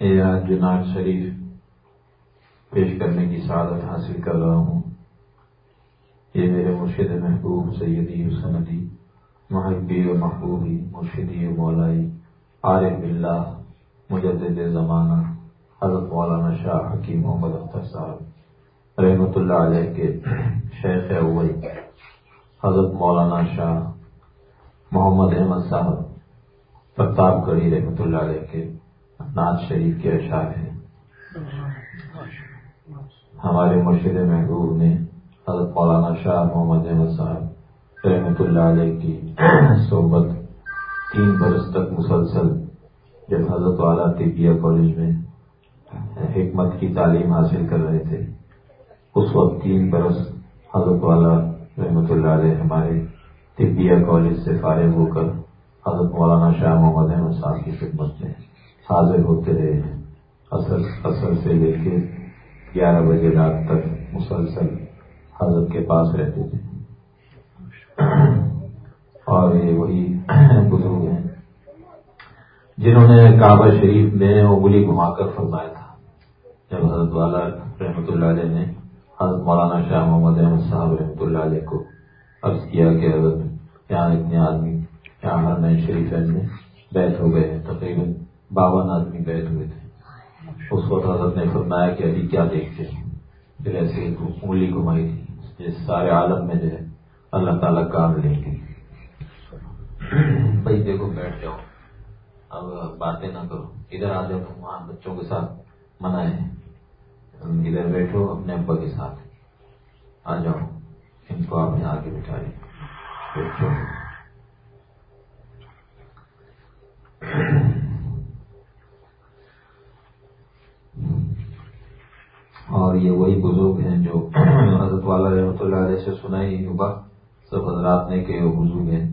آج جناب شریف پیش کرنے کی سعادت حاصل کر رہا ہوں، یہ میرے مرشد محبوب، سیدی سندی محبی و محبوبی، مرشدی و مولائی، عارف اللہ مجدد زمانہ، حضرت مولانا شاہ حکیم محمد اختر صاحب رحمۃ اللہ علیہ کے شیخ اول، حضرت مولانا شاہ محمد احمد صاحب، پرتاپ گڑھی رحمۃ اللہ علیہ کے ناز شریف کے اشعار ہیں۔ ہمارے مرشد محبوب نے حضرت مولانا شاہ محمد احمد صاحب رحمۃ اللہ علیہ کی صحبت تین برس تک مسلسل جب حضرت والا طبیہ کالج میں حکمت کی تعلیم حاصل کر رہے تھے، اس وقت تین برس حضرت والا رحمۃ اللہ علیہ ہمارے طبیہ کالج سے فارغ ہو کر حضرت مولانا شاہ محمد احمد صاحب کی خدمت میں حاضر ہوتے رہے اصل اصل سے لے کے گیارہ بجے رات تک مسلسل حضرت کے پاس رہتے تھے اور یہ وہی بزرگ ہیں جنہوں نے کعبہ شریف میں انگلی گھما کر فرمایا تھا۔ جب حضرت والا رحمۃ اللہ علیہ نے حضرت مولانا شاہ محمد احمد صاحب رحمۃ اللہ علیہ کو عرض کیا کہ حضرت، یہاں اتنے آدمی، یہاں نئے شریف میں بیٹھ ہو گئے ہیں تقریباً۔ باون آدمی بیٹھ ہوئے تھے۔ اس وقت حضرت نے فرمایا کہ ابھی کیا دیکھتے پھر ایسے انگلی گھمائی تھی جس سارے عالم میں جو ہے اللہ تعالیٰ کام لیں گے بھائی دیکھو بیٹھ جاؤ۔ اب باتیں نہ کرو۔ ادھر آ جاؤ تم وہاں بچوں کے ساتھ منع ہے ادھر بیٹھو اپنے ابا کے ساتھ۔ آ جاؤ ان کو آپ نے آگے بٹھائے بیٹھو۔ اور یہ وہی بزرگ ہیں جو حضرت والا رحمۃ اللہ علیہ سے سنا ہی ہوگا سب حضرات نے کہ وہ بزرگ ہیں،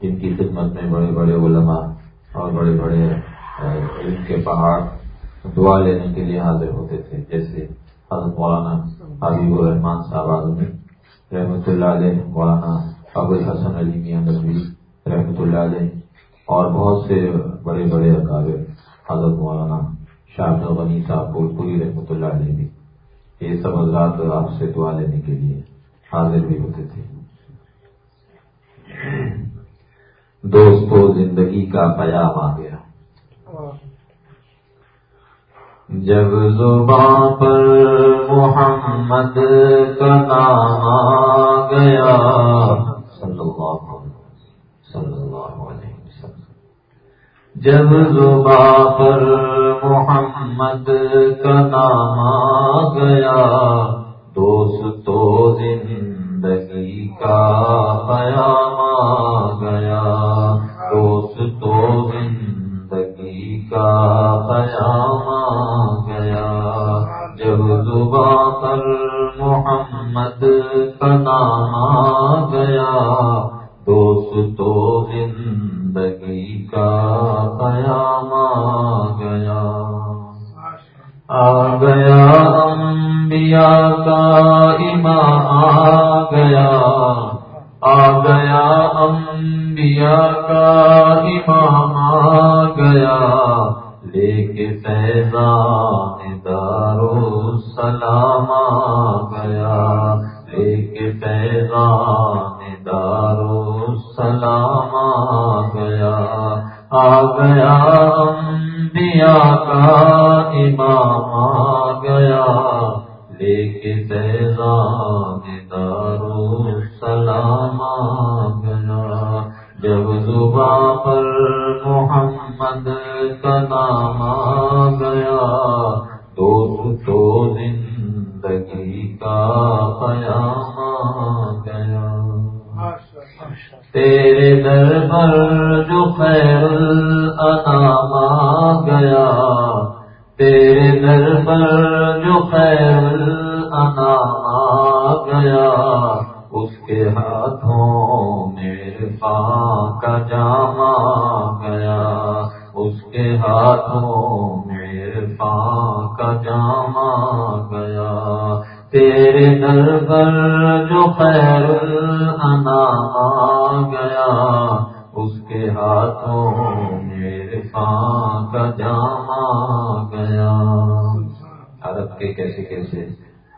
جن کی خدمت میں بڑے بڑے علماء اور بڑے بڑے علم کے پہاڑ دعا لینے کے لیے حاضر ہوتے تھے، جیسے حضرت مولانا حبیب الرحمان صاحب آدمی رحمۃ اللہ علیہ، مولانا ابو الحسن علی میاں نبی رحمۃ اللہ علیہ، اور بہت سے بڑے بڑے اکابر حضرت مولانا شاہ غنی صاحب پوری رحمۃ اللہ علیہ بھی۔ یہ سب حضرات آپ سے دعا لینے کے لیے حاضر بھی ہوتے تھے۔ دوستو، زندگی کا پیام آ گیا۔ جب زبان پر محمد کا نام آ گیا، صلی اللہ صلی اللہ علیہ وسلم جب زبان پر محمد کا نام آ گیا، دوست تو زندگی کا پیام آ گیا۔ دوست تو زندگی کا پیام آ گیا۔ جب زبان پر محمد کا نام آ گیا، دوست تو زندگی گیا انبیاء کا ایمان آ گیا آ گیا انبیاء کا امام آ گیا لے کے فیضان دارو سلام آ گیا لے کے فیضان دارو سلام آ گیا آ گیا انبیاء کا امام آ گیا لے کے فیضان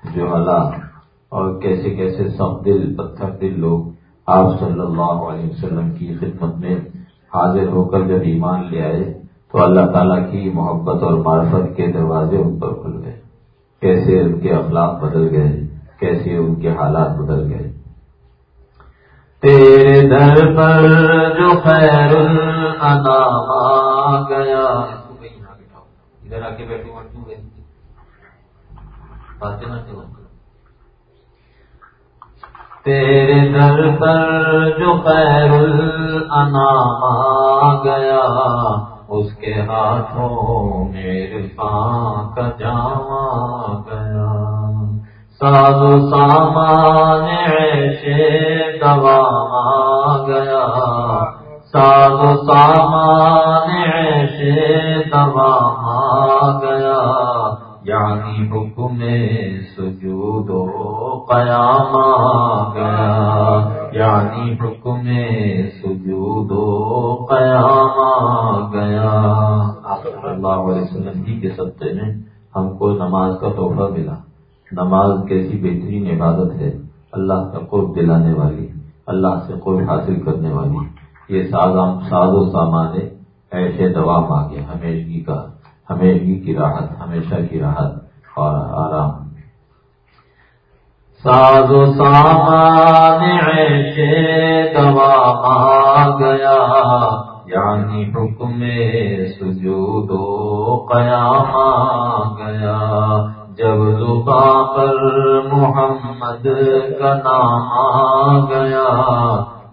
جو حالات اور کیسے کیسے سب دل، پتھر دل لوگ آپ صلی اللہ علیہ وسلم کی خدمت میں حاضر ہو کر جب ایمان لے آئے تو اللہ تعالیٰ کی محبت اور معرفت کے دروازے ان پر کھل گئے۔ کیسے ان کے اخلاق بدل گئے، کیسے ان کے حالات بدل گئے۔ تیرے در پر جو خیر آ گیا۔ ادھر آ کے بیٹھے تیرے در پر جو خیر آ گیا، اس کے ہاتھوں میرے پاں کا جام گیا۔ ساز و سامان ایسے دوا گیا۔ ساز و سامان ایسے دوا گیا۔ یعنی حکم سجود و قیام گیا۔ یعنی حکم سجود و قیام گیا۔ آپ صلی اللہ علیہ وسلم جی کے سطح میں ہم کو نماز کا تحفہ ملا۔ نماز کیسی بہترین عبادت ہے۔ اللہ کا قرب دلانے والی، اللہ سے قرب حاصل کرنے والی۔ یہ ساز و سامان ایسے دوا مانگے، ہمیشگی کا۔ ہمیشگی کی راحت، ہمیشہ کی راحت اور آرام۔ ساز و سامان ایسے دوا مانگ گیا یعنی حکم سجود و قیام گیا۔ جب زباں پر محمد کا نام آ گیا،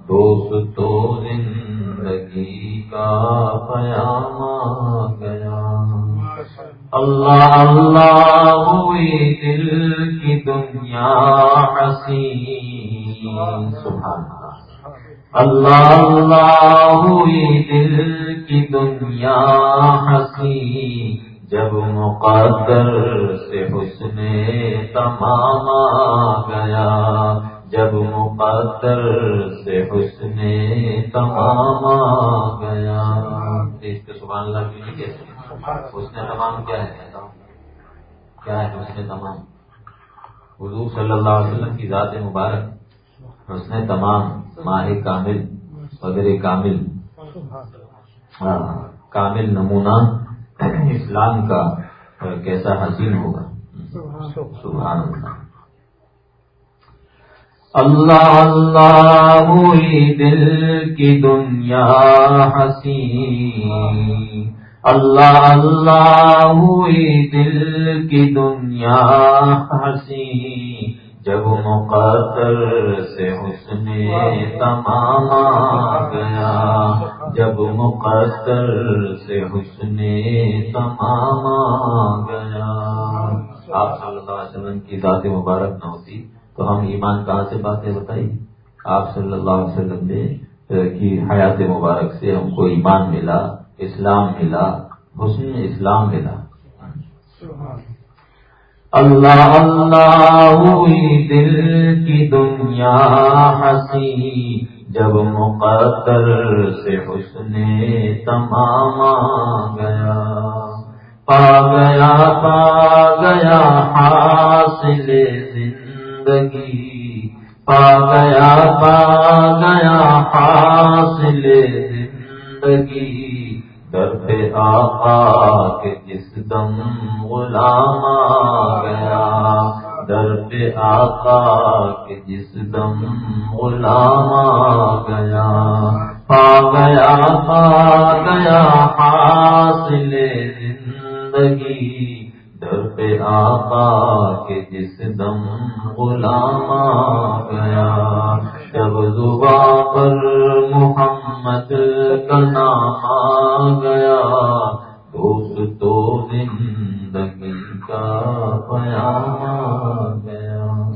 دوست تو زندگی کا پیام آ گیا۔ اللہ اللہ ہوئی دل کی دنیا حسین۔ سبحان اللہ۔ اللہ ہوئی دل کی دنیا حسین۔ جب مقدر سے حسن تمام آ گیا۔ جب مقدر سے حسن تمام آ گیا۔ اس کے سبحان اللہ کی حسن تمام کیا ہے؟ کیا ہے حسن تمام؟ حضور صلی اللہ علیہ وسلم کی ذات مبارک حسن تمام ماہ کامل صدر کامل ہاں، کامل نمونہ اسلام کا کیسا حسین ہوگا؟ سبحان اللہ۔ اللہ ہوئی دل کی دنیا حسین۔ اللہ اللہ ہوئی دل کی دنیا حسین جب مقدر سے حسن تمام گیا۔ جب مقدر سے حسن تمام گیا۔ آپ صلی اللہ علیہ وسلم کی ذات مبارک نہ ہوتی تو ہم ایمان کہاں سے باتیں بتائی آپ صلی اللہ علیہ وسلم نے کی حیات مبارک سے ہم کو ایمان ملا۔ اسلام ملا حسن اسلام ملا اللہ۔ اللہ ہوئی دل کی دنیا ہنسی جب مقدر سے حسن تمام گیا۔ پا گیا پا گیا حاصل زندگی۔ پا گیا پا گیا حاصل زندگی۔ در آقا کے جس دم غلام آ گیا۔ در آقا کے جس دم غلام آ گیا۔ پا گیا پا گیا حاصل زندگی۔ در آقا کے جس دم غلام آ گیا۔ جب زباں پر محمد کا نام آ گیا۔ دوست تو زندگی کا پیام آ گیا۔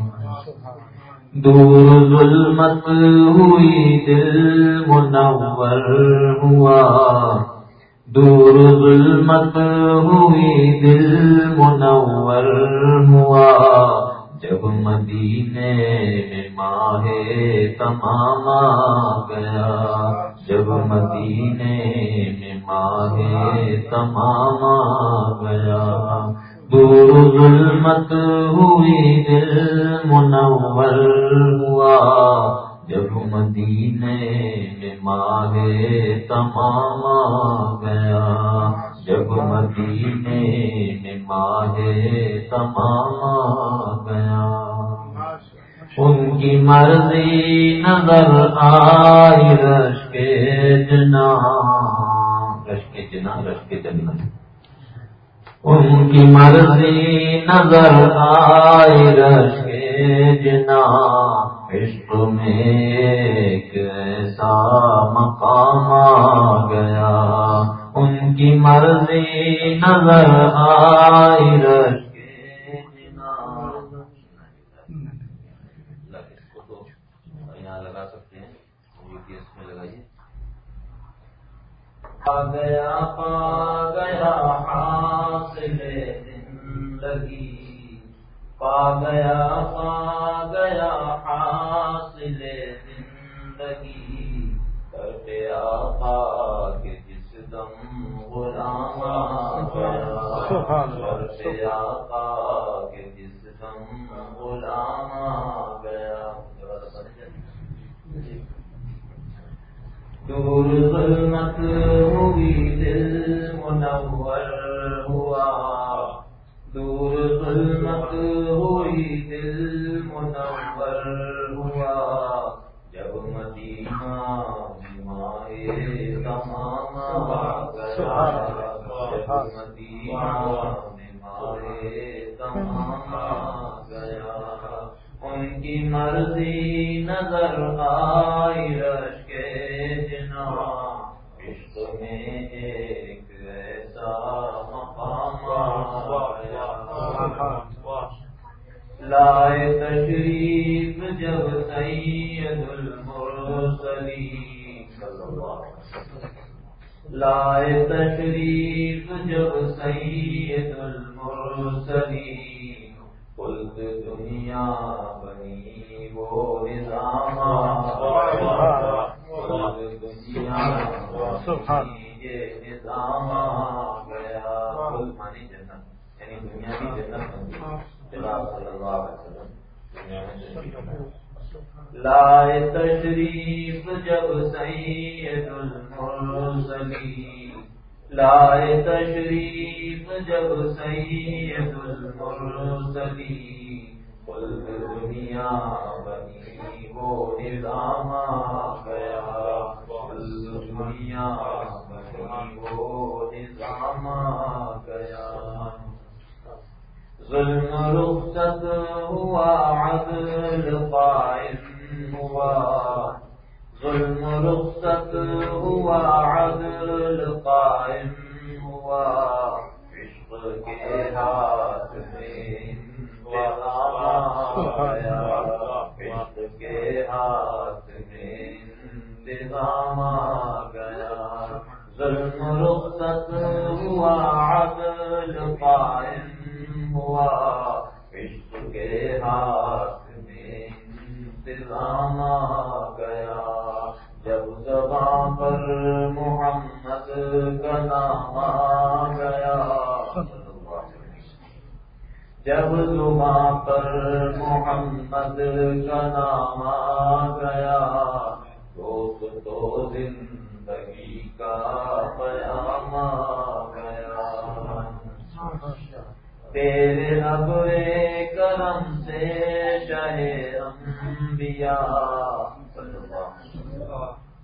دور ظلمت ہوئی دل منور ہوا۔ دور ظلمت ہوئی دل منور ہوا۔ جب مدینے میں ماہ تمام آ گیا، جب مدینے میں ماہ تمام آ گیا، دور ظلمت ہوئی دل منور ہوا، جب مدینے میں ماہ تمام آ گیا جب مدینے میں ماہ تمام گیا، ان کی مرضی نظر آئی رش کے جنا، رش کے جنا، رش کے جنت ان کی مرضی نظر آئی رش کے جنا۔ عشق میں ایک ایسا مقام آ گیا۔ ان کی مرضی نظر آئی رش گیا، پا گیا، حاصل زندگی۔ پا گیا پا گیا، حاصل زندگی۔ کرتے آقا دور ظلمت ہوئی دل منور ہوا دور ظلمت ہوئی دل منور ان کی مرضی نظر آئی رش کے جنا عشق میں ایک ایسا مقام لائے تشریف جب سید لائے تشریف جب سید المرسلی قلت دنیا بنی وہ نظام قلت دنیا بنی یہ نظام گیا۔ قل مانی جنت۔ یعنی دنیا کی جنت۔ جناب صلی اللہ علیہ وسلم۔ دنیا میں لائے تشریف جب سید المرسلی لائے تشریف جب سید المرسلی کل دنیا بنی وہ نظام گیا کل دنیا بنی وہ نظام ظلم رخصت ہوا عدل قائم ہوا ظلم رخصت ہوا عدل قائم ہوا عشق کے ہاتھ میں گیا عشق کے ہاتھ میں انتظام گیا ظلم رخصت ہوا عدل قائم ہوا عشق کے ہاتھ میں انتظام گیا جب زبان پر محمد کا نام آ گیا، جب زبان پر محمد کا نام آ گیا، تو تو زندگی کا پیام آ گیا تیرے ابرے کرم سے شہ انبیاء،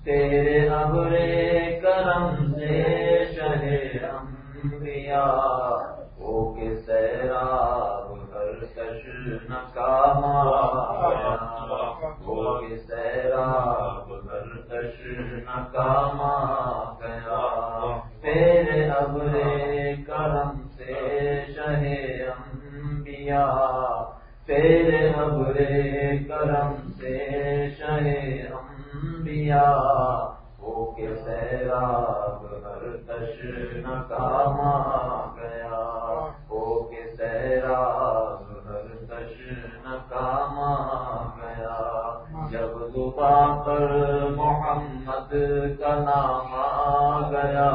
تیرے ابرے کرم سے شہ انبیاء وہ کے سیراب کر کش نکام گیا وہ کے سیراب کر کش نکام جب زباں پر محمد کا نام آ گیا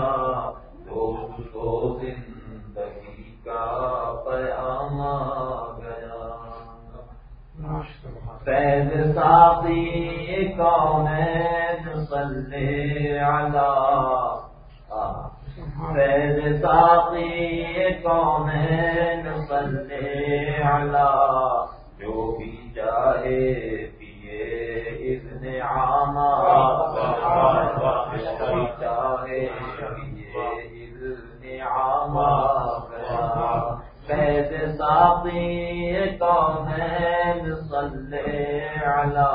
تو تو زندگی کا پیام آ گیا پید ساتھی کون صلی آگا پید ساتھی کون صلی علی جو بھی چاہے اذن چاہے پیے اذن فیض ساقی کون صلی علی.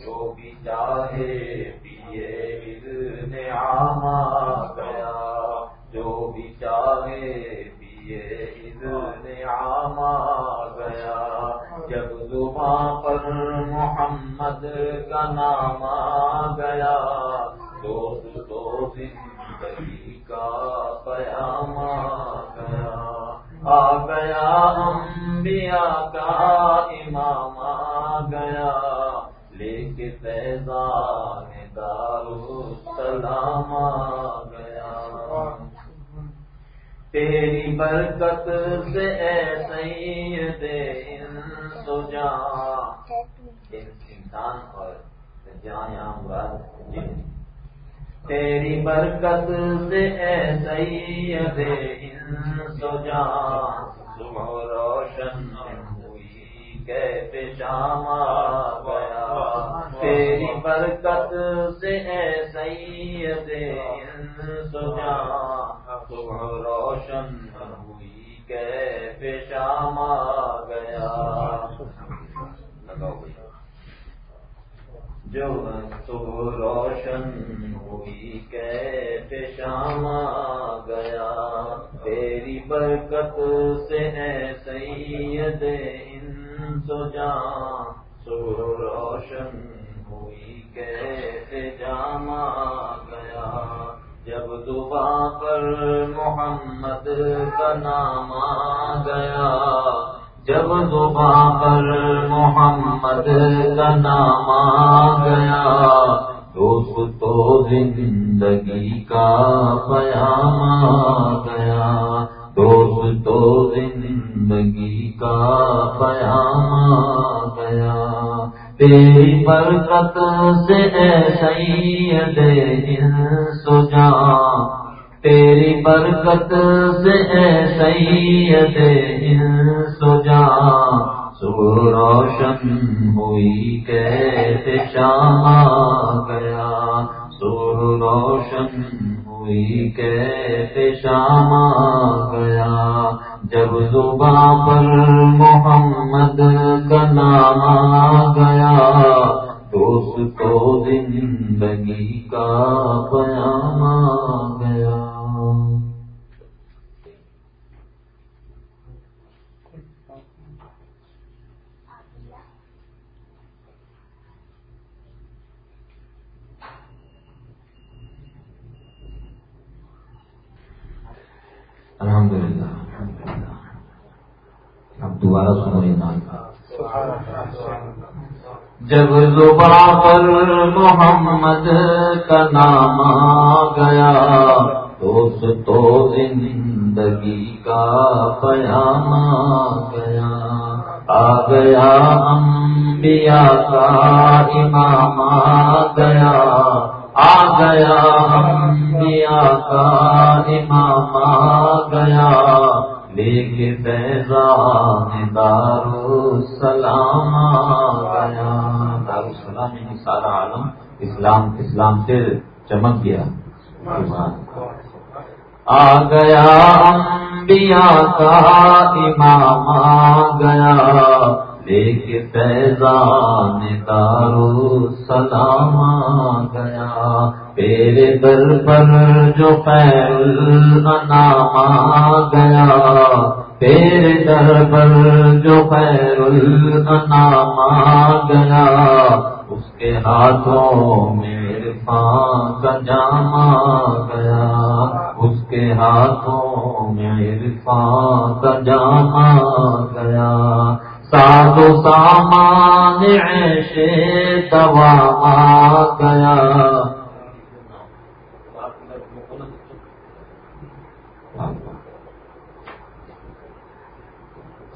جو بھی چاہے پیے اذن عاما گیا جو بھی چاہے پیے گیا۔ جب زباں پر محمد کا نام آ گیا دوست دو زندگی کا قیام آ گیا۔ آ گیا انبیاء کا امام آ گیا۔ لے کے فیضان دارو سلام آ تیری برکت سے ایسے سید سو جا۔ انسان اور جہاں یہاں مراد جن۔ تیری برکت سے ایسے ان سو جا۔ روشن۔ کیسے شام آ گیا تیری برکت سے اے سید سو صبح روشن ہوئی، کیسے شام آ گیا لگاؤ جو صبح روشن ہوئی، کیسے شام آ گیا تیری برکت سے ہے سید سو جان صبح روشن ہوئی کیسے جام گیا جب دبا پر محمد کا نام آ گیا جب زباں پر محمد کا نام آ گیا دوست تو زندگی کا پیام آ گیا دوست تو زندگی کا پیام آ گیا۔ تیری برکت سے اے سید سو تیری برکت سے اے سید سو جان صبح روشن ہوئی کیسے شام گیا۔ صبح روشن ہوئی کیسے شام آ گیا۔ جب زباں پر محمد کا نام آ گیا دوست تو زندگی کا پیام آ گیا الحمد للہ اب دوبارہ سنو یہ نام جب زباں پر محمد کا نام آ گیا دوست تو زندگی کا پیام آ گیا۔ آ گیا انبیاء کا امام آ گیا۔ آ گیا انبیاء کا امام آ گیا۔ لے کے فیضان دارو سلام آ گیا۔ دارو سلام یعنی سارا عالم اسلام اسلام سے چمک گیا۔ آ گیا انبیاء کا امام، آ گیا۔ لے فیضان دارو سلام آ گیا تیرے در پر جو خیر الانام گیا تیرے در پر جو خیر الانام آ گیا اس کے ہاتھوں میں عرفان کا جام گیا اس کے ہاتھوں میں عرفان کا جام آ ساز و سامان ایسے دوا آ گیا۔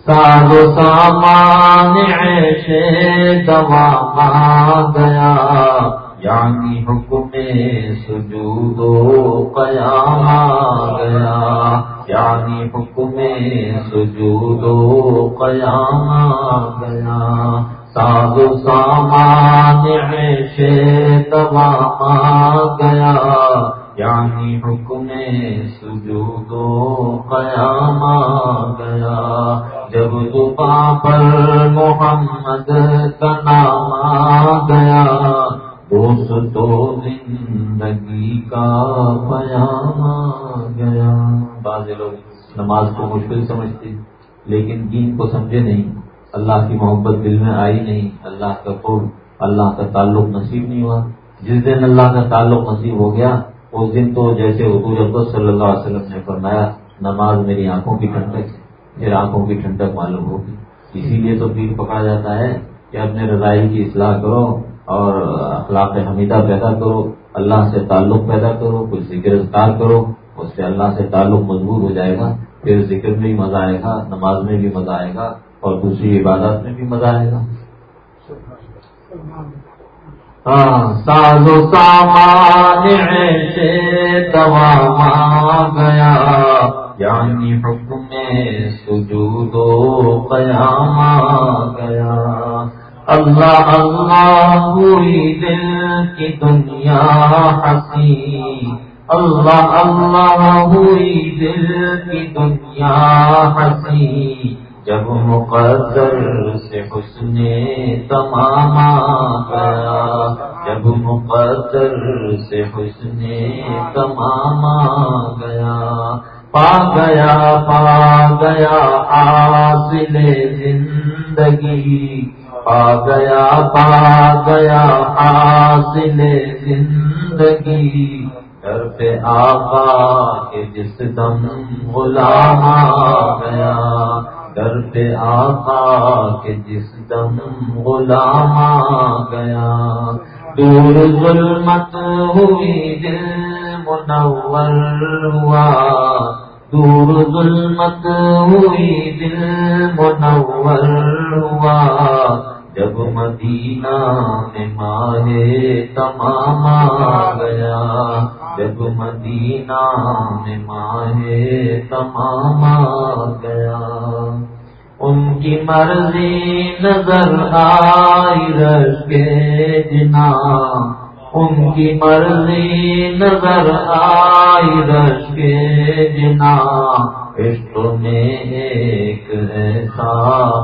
ساز و سامان ایسے دوا آ گیا۔ یعنی حکم سجود و قیام آ گیا؟ یعنی حکم سجود و قیام آ گیا؟ ساز و سامان تمام آ گیا۔ یعنی حکم سجود و قیام آ گیا؟ جب زبان پر محمد کا نام آ گیا۔ تو زندگی کا پیام گیا۔ بعض لوگ نماز کو مشکل سمجھتے، لیکن دین کو سمجھے نہیں۔ اللہ کی محبت دل میں آئی نہیں۔ اللہ کا قرب اللہ کا تعلق نصیب نہیں ہوا۔ جس دن اللہ کا تعلق نصیب ہو گیا، اس دن تو جیسے حضور ابد صلی اللہ علیہ وسلم نے فرمایا، نماز میری آنکھوں کی ٹھنڈک ہے، پھر آنکھوں کی ٹھنڈک معلوم ہوگی۔ اسی لیے تو پیر پکڑا جاتا ہے کہ اپنے رضائی کی اصلاح کرو۔ اور اخلاق حمیدہ پیدا کرو، اللہ سے تعلق پیدا کرو کچھ ذکر اذکار کرو، اس سے اللہ سے تعلق مضبوط ہو جائے گا، پھر ذکر میں بھی مزہ آئے گا، نماز میں بھی مزہ آئے گا، اور دوسری عبادت میں بھی مزہ آئے گا۔ ہاں ساز و سامان سے گیا یعنی حکم سجود و قیام گیا۔ اللہ اللہ ہوئی دل کی دنیا ہنسی اللہ اللہ ہوئی دل کی دنیا ہنسی جب مقدر سے حسن تمام گیا جب مقدر سے حسن تمام گیا پا گیا پا گیا حاصل زندگی۔ پا گیا پا گیا، حاصل زندگی۔ گھر پہ آقا کے جس دم غلام آ گیا۔ گھر پہ آقا کے جس دم غلام آ گیا۔ دور ظلمت ہوئی دل منور ہوا۔ دور ظلمت ہوئی دل منور ہوا۔ جب مدینہ میں ماہے تمام آ گیا۔ جب مدینہ میں ماہے تمام آ گیا۔ ان کی مرضی نظر آئی رش کے جنا ان کی مرضی نظر آئی رش کے جنا عشق میں ایک ایسا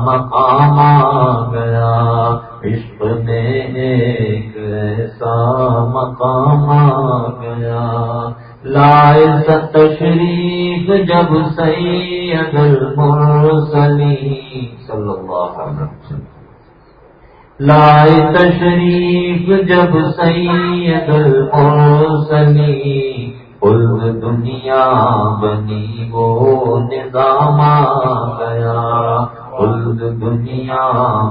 مقام آ گیا۔ عشق میں ایک ایسا مقام آ گیا۔ لائے تشریف جب سید المرسلی صلی اللہ علیہ وسلم۔ لائے تشریف جب سید المرسلی کل دنیا بنی وہ نظام آ گیا کل دنیا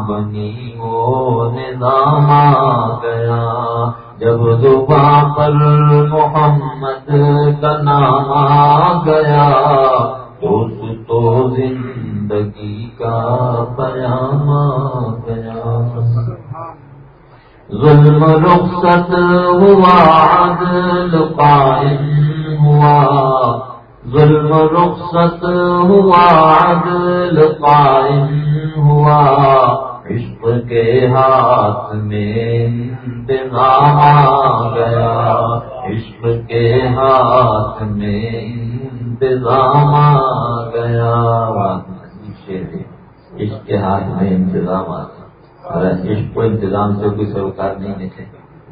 بنی وہ نظام آ گیا جب زبان پر محمد کا نام آ گیا، تو زندگی کا پیام گیا ظلم رخصت ہوا، عدل قائم ہوا۔ ظلم رخصت ہوا، عدل قائم ہوا۔ عشق کے ہاتھ میں انتظام آ گیا۔ عشق کے ہاتھ میں انتظام آ گیا۔ عشق کے ہاتھ میں انتظام آ گیا عشق کو انتظام سے کوئی سروکار نہیں دیکھے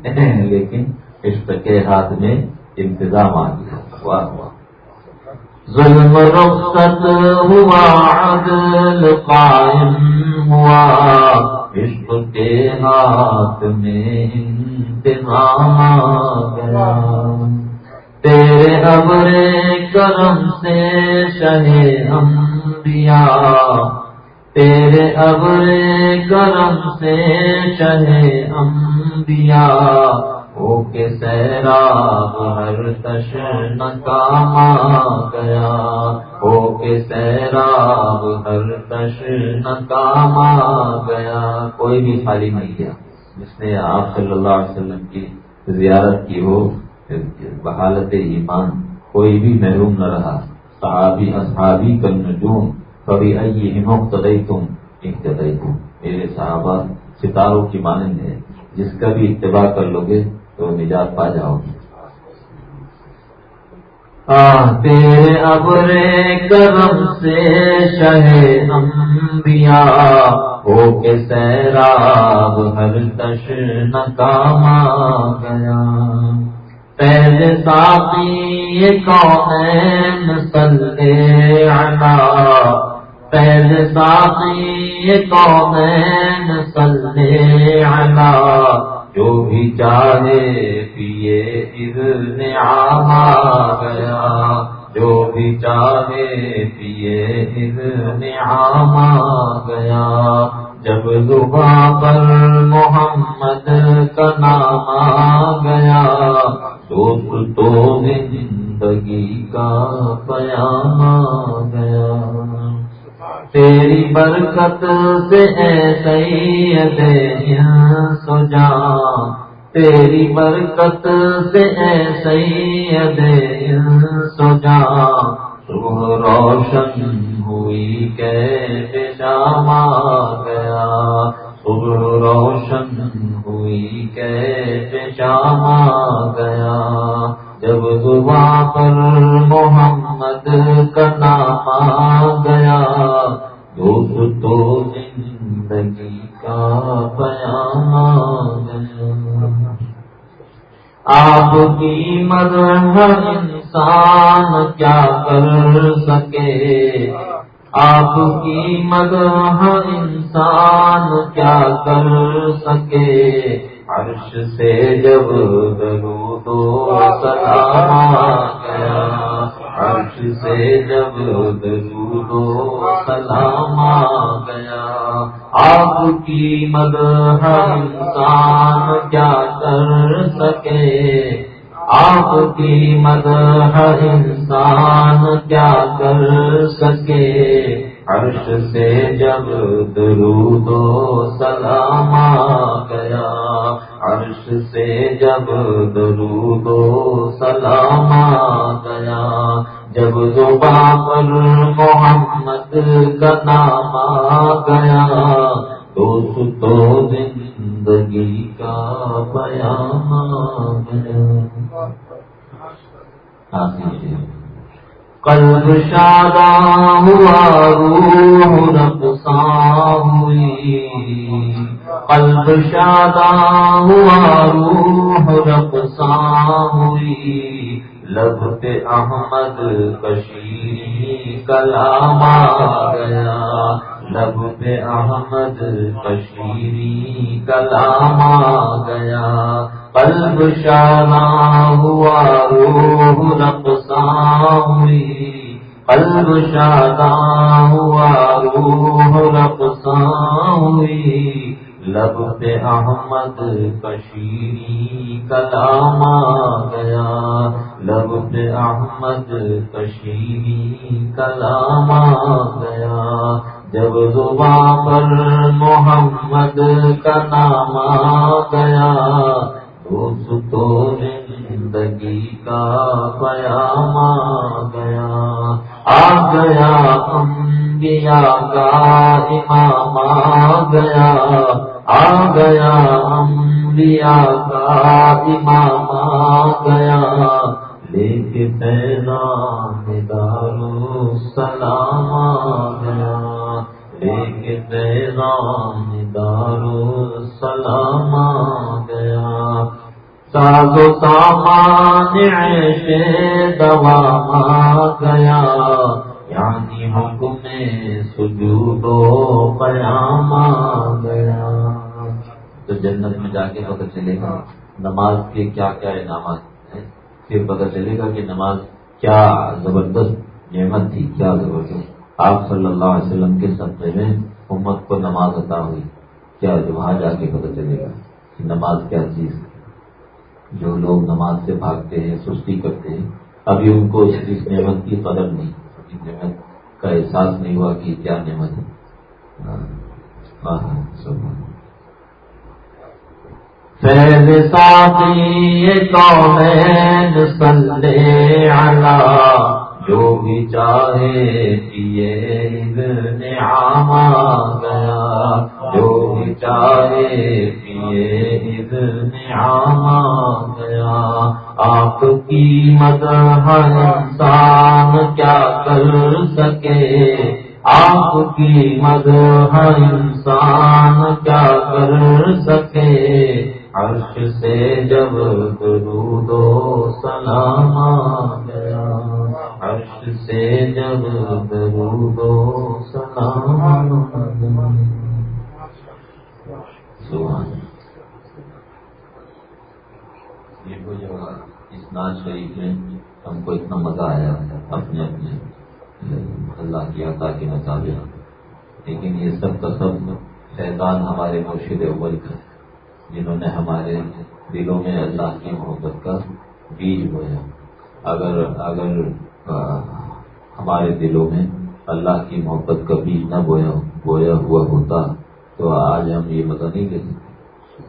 لیکن عشق کے ہاتھ میں انتظام آ گیا۔ واہ واہ۔ ظلم رخصت ہوا، عدل قائم ہوا۔ عشق کے ہاتھ میں انتظام آ گیا۔ تیرے ابر کرم سے شہے انبیاء تیرے ابر کرم سے شہ انبیاء۔ ہو کے سیراب ہر تش نکام گیا۔ ہو کے سیراب ہر تش نکام گیا۔ کوئی بھی خالی نہیں گیا جس نے آپ صلی اللہ علیہ وسلم کی زیارت کی ہو، بحالت ایمان، کوئی بھی محروم نہ رہا۔ صحابی اصحابی کل نجوم کبھی ائی ہموقتدئی تم اقتدئی تم میرے صحابہ، ستاروں کی مانند ہے جس کا بھی اتباع کر لو گے تو نجات پا جاؤ گے تیرے ابر کرم سے شہ انبیاء ہو کے سیراب ہر تش نکام گیا۔ پہلے ساتھی کون سلے علا پہلے ساتھی کون سلے علا جو بھی چاہے پیے اذن عام گیا۔ جو بھی چاہے پیے اذن عام گیا۔ جب زبان پر محمد کا نام آ گیا۔ دوست تو زندگی کا پیام گیا۔ تیری برکت سے سید سجا۔ تیری برکت سے سید سجا۔ صبح روشن ہوئی کہ شام گیا۔ روشن ہوئی کہ شام گیا؟ جب زباں پر محمد کا نام آ گیا دوست تو زندگی کا پیام آ گیا۔ آپ کی مدح انسان کیا کر سکے؟ آپ کی مدح انسان کیا کر سکے؟ عرش سے جب درو تو سلام گیا عرش سے جب درو تو سلام گیا آپ کی مدح انسان کیا کر سکے؟ آپ کی مدح انسان کیا کر سکے؟ عرش سے جب درود و سلام آ گیا عرش سے جب درود و سلام آ گیا جب زبان پر محمد کا نام آ گیا دوست تو زندگی کا بیان آ گیا۔ قلب شادہ ہوا روح رقصا ہوئی قلب شادہ ہوا روح رقصا ہوئی لب پہ احمد کشی کلام آ گیا. لب پہ احمد کشیری کلام آ گیا. قلب شانہ ہوا روح رقصا ہوئی قلب شادہ ہوا روح رقصا ہوئی لب پہ احمد کشیری کلام آ گیا. لب پہ احمد کشیری کلام آ گیا. جب زبان پر محمد کا نام آ گیا تو زندگی کا پیام آ گیا۔ آ گیا انبیاء کا امام، آ گیا۔ آ گیا انبیاء کا امام، آ گیا۔ لے کے پیغام دارو سلام آ گیا۔ لے کے پیغام دارو سلام آ گیا ساز و سامان عیش دوا آ گیا۔ یعنی حکم سجود و قیام آ گیا۔ تو جنت میں جا کے پتہ چلے گا نماز کے کیا کیا انعامات ہیں۔ پھر پتہ چلے گا کہ نماز کیا زبردست نعمت تھی، کیا زبردست۔ آپ صلی اللہ علیہ وسلم کے سطح میں امت کو نماز عطا ہوئی۔ کیا وہاں جا کے پتہ چلے گا کہ نماز کیا چیز ہے جو لوگ نماز سے بھاگتے ہیں، سستی کرتے ہیں، ابھی ان کو اس نعمت کی قدر نہیں، اس نعمت کا احساس نہیں ہوا کہ کیا نعمت ہے۔ فیض ساتھی کونین صلی علی جو بھی چاہے پیے ابن گیا، جو بھی چاہے پیے ابن آما گیا۔ آپ کی مدح انسان کیا کر سکے؟ آپ کی مدح انسان کیا کر سکے؟ عرش سے جب درود و سلام آ گیا۔ عرش سے جب درود و سلام آ گیا۔ یہ وہ جگہ اس ناز شریف میں ہم کو اتنا مزہ آیا اپنے اپنے اللہ کی عطا کے مطابق۔ لیکن یہ سب کا سب فیضان ہمارے مرشد اول کا ہے، جنہوں نے ہمارے دلوں میں اللہ کی محبت کا بیج بویا۔ اگر اگر ہمارے دلوں میں اللہ کی محبت کا بیج نہ بویا بویا ہوا ہوتا تو آج ہم یہ پتہ نہیں کہ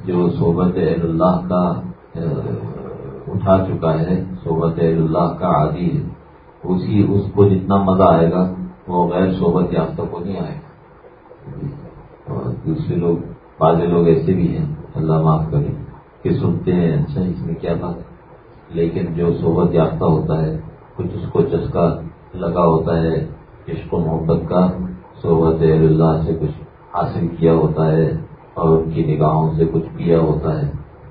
جو صحبت اللہ کا اٹھا چکا ہے، صحبت اللہ کا عادی ہے، اسی، اس کو جتنا مزہ آئے گا، وہ غیر صحبت یافتہ کو نہیں آئے گا۔ اور دوسرے لوگ، بعض لوگ ایسے بھی ہیں، اللہ معاف کرے، کہ سنتے ہیں اچھا اس میں کیا بات لیکن جو صحبت یافتہ ہوتا ہے، کچھ اس کو چسکا لگا ہوتا ہے، عشق و محبت کا، صحبت اللہ سے کچھ حاصل کیا ہوتا ہے اور ان کی نگاہوں سے کچھ پیا ہوتا ہے،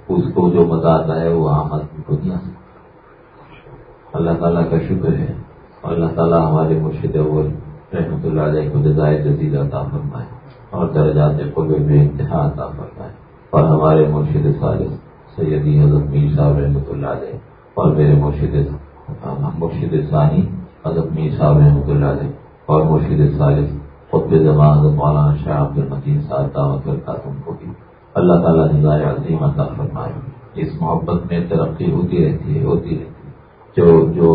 اس کو جو مزہ آتا ہے وہ عام آدمی کو نہیں اللہ تعالیٰ کا شکر ہے۔ اور اللہ تعالیٰ ہمارے مرشد اول رحمۃ اللہ علیہ کو جزائے جزید عطا فرمائے اور درجات قبل میں انتہا عطا فرمائے۔ اور ہمارے مرشد صالح سیدی حضرت میر صاحب رحمۃ اللہ علیہ اور میرے مرشد مرشد ثانی حضرت میر صاحب رحمۃ اللہ علیہ اور مرشد صالح خطب زمان مولانا شاہ عبد المدین صاحب دعوت خاتون کو بھی اللہ تعالیٰ نظائے عظیم عطا فرمائے اس محبت میں ترقی ہوتی رہتی ہے، ہوتی رہتی جو جو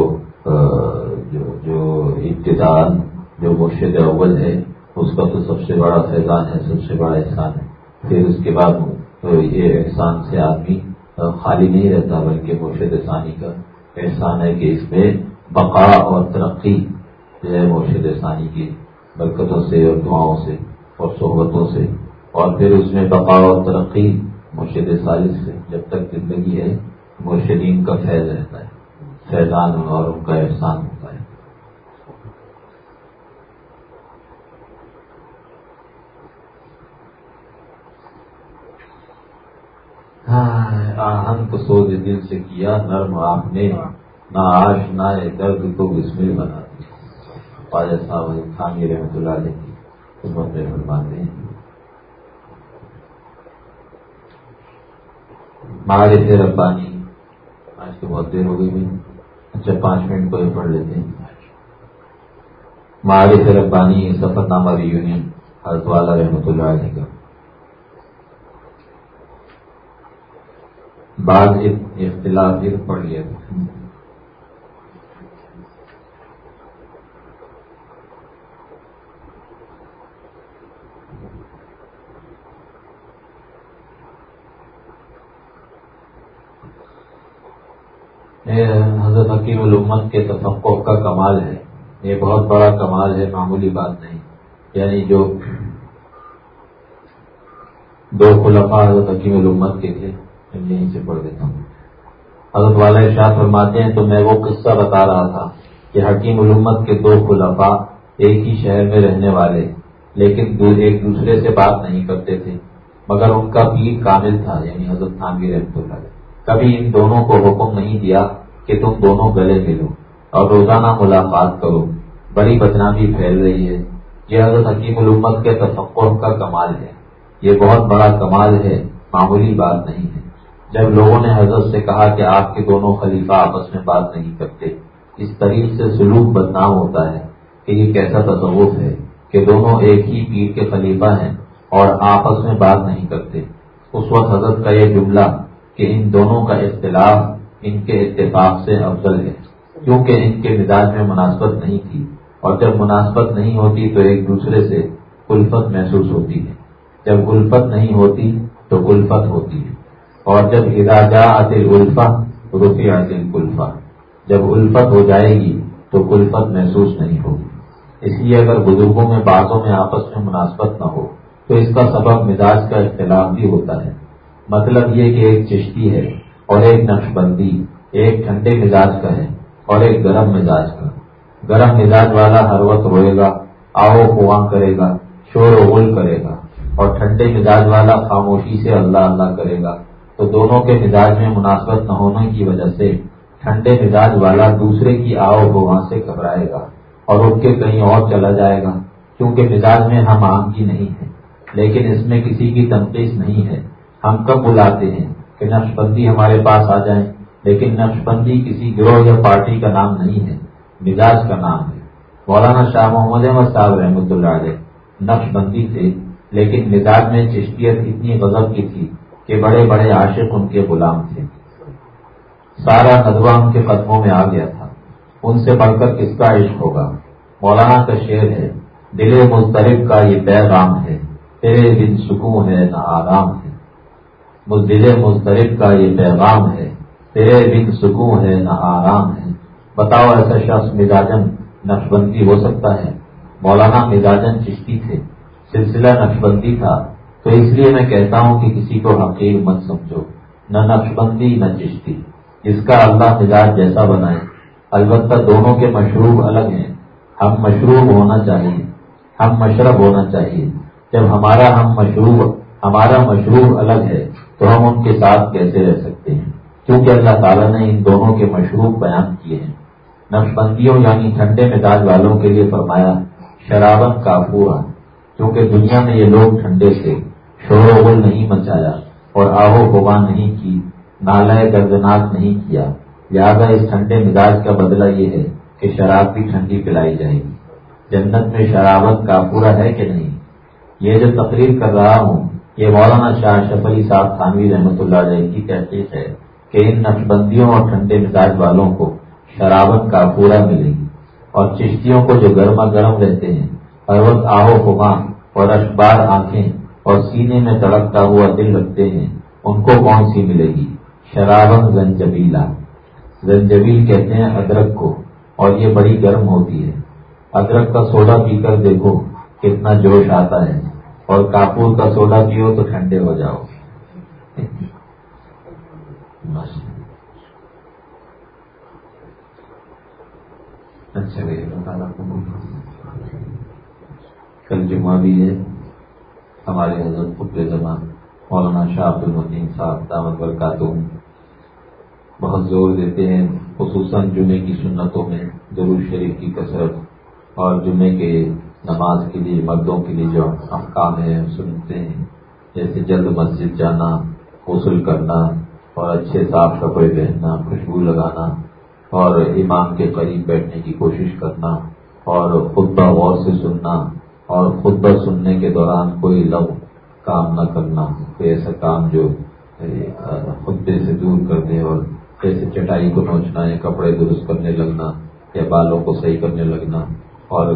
جو جو ابتدان جو مرشد اول ہے، اس کا تو سب سے بڑا فیضان ہے، سب سے بڑا احسان ہے۔ پھر اس کے بعد یہ احسان سے آدمی خالی نہیں رہتا، بلکہ مرشد ثانی کا احسان ہے کہ اس میں بقا اور ترقی جو ہے مرشد ثانی کی برکتوں سے اور دعاؤں سے اور صحبتوں سے اور پھر اس میں بقا اور ترقی مرشد سالس سے جب تک زندگی ہے، مرشدین کا فیض رہتا ہے۔ فیضان اور ان کا احسان ہوتا ہے۔ ہاں، آہن کو سوز دل سے کیا، نرم آپ نے نہ آش نہ درد کو بسمل بنا دیا خواجہ صاحب خان رحمۃ اللہ علیہ کی خدمت میں فرماتے ہیں مارے تھے ربانی آج تو بہت دیر ہو گئی بھی اچھا پانچ منٹ کو پڑھ لیتے ہیں۔ مارے تھے ربانی سفر نامہ ریونین حضرت والا رحمۃ اللہ علیہ کا۔ بعض اختلاف پڑھ لیا۔ حضرت حکیم الامت کے تفقع کا کمال ہے۔ یہ بہت بڑا کمال ہے، معمولی بات نہیں۔ یعنی جو دو خلفاء حضرت حکیم الامت کے تھے یہیں سے پڑھ دیتا ہوں۔ حضرت والا ارشاد فرماتے ہیں، تو میں وہ قصہ بتا رہا تھا کہ حکیم علومت کے دو خلفاء ایک ہی شہر میں رہنے والے، لیکن ایک دوسرے سے بات نہیں کرتے تھے۔ مگر ان کا پیر کامل تھا یعنی حضرت خانگی رحمت اللہ کبھی ان دونوں کو حکم نہیں دیا کہ تم دونوں گلے ملو اور روزانہ ملاقات کرو۔ بڑی بدنامی پھیل رہی ہے۔ یہ حضرت حکیم علومت کے تفقر کا کمال ہے۔ یہ بہت بڑا کمال ہے، معمولی بات نہیں ہے۔ جب لوگوں نے حضرت سے کہا کہ آپ کے دونوں خلیفہ آپس میں بات نہیں کرتے، اس طریق سے سلوک بدنام ہوتا ہے کہ یہ کیسا تصوف ہے کہ دونوں ایک ہی پیر کے خلیفہ ہیں اور آپس میں بات نہیں کرتے۔ اس وقت حضرت کا یہ جملہ کہ ان دونوں کا اختلاف ان کے اتفاق سے افضل ہے کیونکہ ان کے مزاج میں مناسبت نہیں تھی۔ اور جب مناسبت نہیں ہوتی تو ایک دوسرے سے کلفت محسوس ہوتی ہے۔ جب الفت نہیں ہوتی تو الفت ہوتی ہے۔ اور جب اداجا عطل الفا رفی عطل کلفا جب الفت ہو جائے گی تو کلفت محسوس نہیں ہوگی۔ اس لیے اگر بزرگوں میں باتوں میں آپس میں مناسبت نہ ہو، تو اس کا سبب مزاج کا اختلاف بھی ہوتا ہے۔ مطلب یہ کہ ایک چشتی ہے۔ اور ایک نقش بندی، ایک ٹھنڈے مزاج کا ہے اور ایک گرم مزاج کا۔ گرم مزاج والا ہر وقت روئے گا، آو خواہ کرے گا، شور و غل کرے گا۔ اور ٹھنڈے مزاج والا خاموشی سے اللہ اللہ کرے گا۔ تو دونوں کے مزاج میں مناسبت نہ ہونے کی وجہ سے ٹھنڈے مزاج والا دوسرے کی آو خواہ سے گھبرائے گا اور اٹھ کے کہیں اور چلا جائے گا، کیونکہ مزاج میں ہم آنگی نہیں ہے لیکن اس میں کسی کی تنقید نہیں ہے۔ ہم کب بلاتے ہیں؟ کہ نقش بندی ہمارے پاس آ جائیں، لیکن نقش بندی کسی گروہ یا پارٹی کا نام نہیں ہے، مزاج کا نام ہے۔ مولانا شاہ محمد احمد صاحب رحمۃ اللہ علیہ نقش بندی تھے، لیکن مزاج میں چشتیت اتنی غضب کی تھی کہ بڑے بڑے عاشق ان کے غلام تھے۔ سارا ندوہ ان کے قدموں میں آ گیا تھا۔ ان سے بڑھ کر کس کا عشق ہوگا؟ مولانا کا شعر ہے، دل مسترب کا یہ پیغام ہے، تیرے دن سکون ہے، نہ آرام ہے دل مسترب کا یہ پیغام ہے، تیرے بن سکون ہے، نہ آرام ہے۔ بتاؤ ایسا شخص مزاجن نقش بندی ہو سکتا ہے؟ مولانا مزاجن چشتی تھے، سلسلہ نقش بندی تھا۔ تو اس لیے میں کہتا ہوں کہ کسی کو حقیق مت سمجھو، نہ نقش بندی نہ چشتی۔ جس کا اللہ مزاج جیسا بنائے۔ البتہ دونوں کے مشروب الگ ہیں۔ ہم مشروب ہونا چاہیے، ہم مشرب ہونا چاہیے۔ جب ہمارا ہم مشروب، ہمارا مشروب الگ ہے تو ہم ان کے ساتھ کیسے رہ سکتے ہیں؟ کیونکہ اللہ تعالیٰ نے ان دونوں کے مشروب بیان کیے ہیں۔ نقش بندیوں یعنی ٹھنڈے مزاج والوں کے لیے فرمایا، شرابت کافورا، کیونکہ دنیا میں یہ لوگ ٹھنڈے سے شور و غل نہیں مچایا اور آہو ہوبا نہیں کی، نالائے دردناک نہیں کیا۔ لہٰذا اس ٹھنڈے مزاج کا بدلہ یہ ہے کہ شراب بھی ٹھنڈی پلائی جائے گی۔ جنت میں شرابت کافورا ہے کہ نہیں؟ یہ جو تقریر کر رہا ہوں یہ مولانا شاہ شف علی صاحب خانوی رحمۃ اللہ علیہ کی تحقیق ہے کہ ان نقش بندیوں اور ٹھنڈے مزاج والوں کو شرابت کا پورا ملے گی اور چشتیوں کو جو گرما گرم رہتے ہیں ہر وقت آہو خواہ اور اشبار آنکھیں اور سینے میں تڑکتا ہوا دل رکھتے ہیں، ان کو کون سی ملے گی؟ شرابت زنجبیلا زنجبیل کہتے ہیں ادرک کو، اور یہ بڑی گرم ہوتی ہے۔ ادرک کا سوڈا پی کر دیکھو، کتنا جوش آتا ہے۔ اور کاپور کا سوڈا پیو تو ٹھنڈے ہو جاؤ۔ اچھا کل جمعہ بھی ہے۔ ہمارے حضرت خود زمان، مولانا شاہ عبد المدین صاحب دامت برکاتوں بہت زور دیتے ہیں، خصوصاً جمعے کی سنتوں میں ضرور شریف کی کثرت اور جمعے کے نماز کے لیے، مردوں کے لیے جو احکام ہیں سنتے ہیں، جیسے جلد مسجد جانا، غسل کرنا اور اچھے صاف کپڑے پہننا خوشبو لگانا اور امام کے قریب بیٹھنے کی کوشش کرنا اور خطبہ غور سے سننا اور خطبہ سننے کے دوران کوئی لب کام نہ کرنا، کوئی ایسا کام جو خطبے سے دور کر دے اور جیسے چٹائی کو نوچنا یا کپڑے درست کرنے لگنا یا بالوں کو صحیح کرنے لگنا اور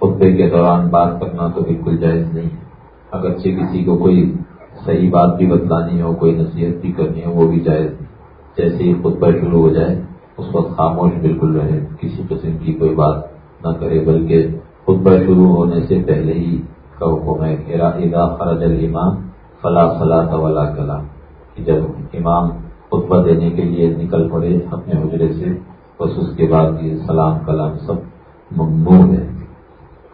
خطبے کے دوران بات کرنا تو بالکل جائز نہیں ہے۔ اگرچہ کسی کو کوئی صحیح بات بھی بتلانی ہو، کوئی نصیحت بھی کرنی ہو، وہ بھی جائز جیسے ہی خطبہ شروع ہو جائے، اس وقت خاموش بالکل رہے۔ کسی قسم کی کوئی بات نہ کرے، بلکہ خطبہ شروع ہونے سے پہلے ہی کا حکم ہے ادا خرج الامام فلا فلا طلا کلا کہ جب امام خطبہ دینے کے لیے نکل پڑے اپنے حجرے سے، بس اس کے بعد یہ سلام کلام سب ممنوع ہے۔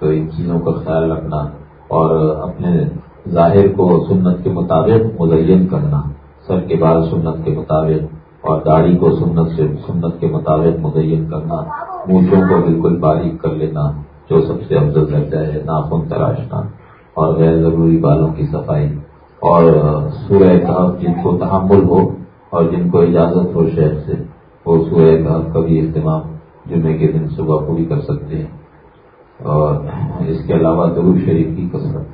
تو ان چیزوں کا خیال رکھنا اور اپنے ظاہر کو سنت کے مطابق مزین کرنا، سر کے بعد سنت کے مطابق اور داڑھی کو سنت سے، سنت کے مطابق مزین کرنا مونچوں کو بالکل باریک کر لینا جو سب سے افضل درجہ ہے، ناخن تراشنا اور غیر ضروری بالوں کی صفائی اور سورہ کہف جن کو تحمل ہو اور جن کو اجازت ہو شہر سے، وہ سورہ کہف کا بھی اہتمام جمعے کے دن صبح پوری کر سکتے ہیں۔ اور اس کے علاوہ درود شریف کی کثرت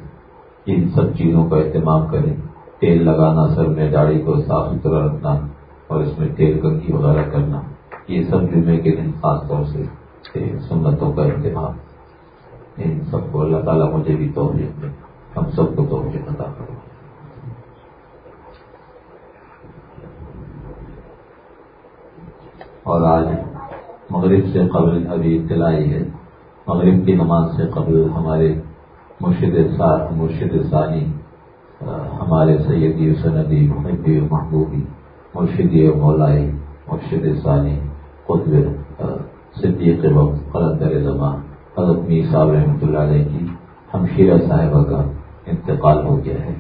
ان سب چیزوں کا اہتمام کریں۔ تیل لگانا، سر میں داڑھی کو صاف ستھرا رکھنا اور اس میں تیل کنگھی وغیرہ کرنا۔ یہ سب جمعے کے دن خاص طور سے سنتوں کا اہتمام۔ ان سب کو اللہ تعالیٰ مجھے بھی توجہ دے۔ ہم سب کو توجہ عطا کریں اور آج مغرب سے قبل ابھی اطلاعی ہے۔ مغرب کی نماز سے قبل ہمارے مرشد مرشد ثانی ہمارے سیدی سندی محبی محبوبی مرشدی مولائی، مرشد ثانی، قطب صدیق وقت قلندر زمان حضرت می صاحب رحمۃ اللہ علیہ کی ہمشیرہ صاحبہ کا انتقال ہو گیا ہے۔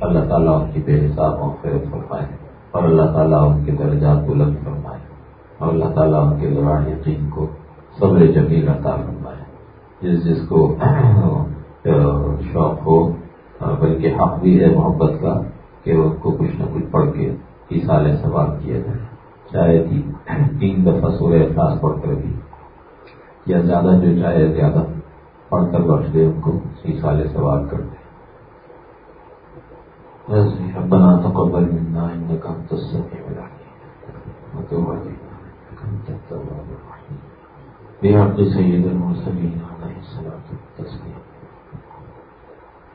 اللہ تعالیٰ ان کی بے حساب مغفرت فرمائے اور اللہ تعالیٰ ان کے درجات بلند فرمائے اور اللہ تعالیٰ ان کے دوران یقین کو صبر جمیل عطا فرمائے۔ جس جس کو شوق ہو بلکہ حق بھی ہے محبت کا، کہ ان کو کچھ نہ کچھ پڑھ کے سال سوال کیا جائے۔ چاہے تین دفعہ سورہ احساس پڑھ کر بھی، یا زیادہ جو چاہے زیادہ، پڑھ کر بخش دے ان کو سال سوال کر دے۔ ربنا تقبل منا انك انت السميع العليم وتوب علينا انت التواب الرحيم بحق سيد المرسلين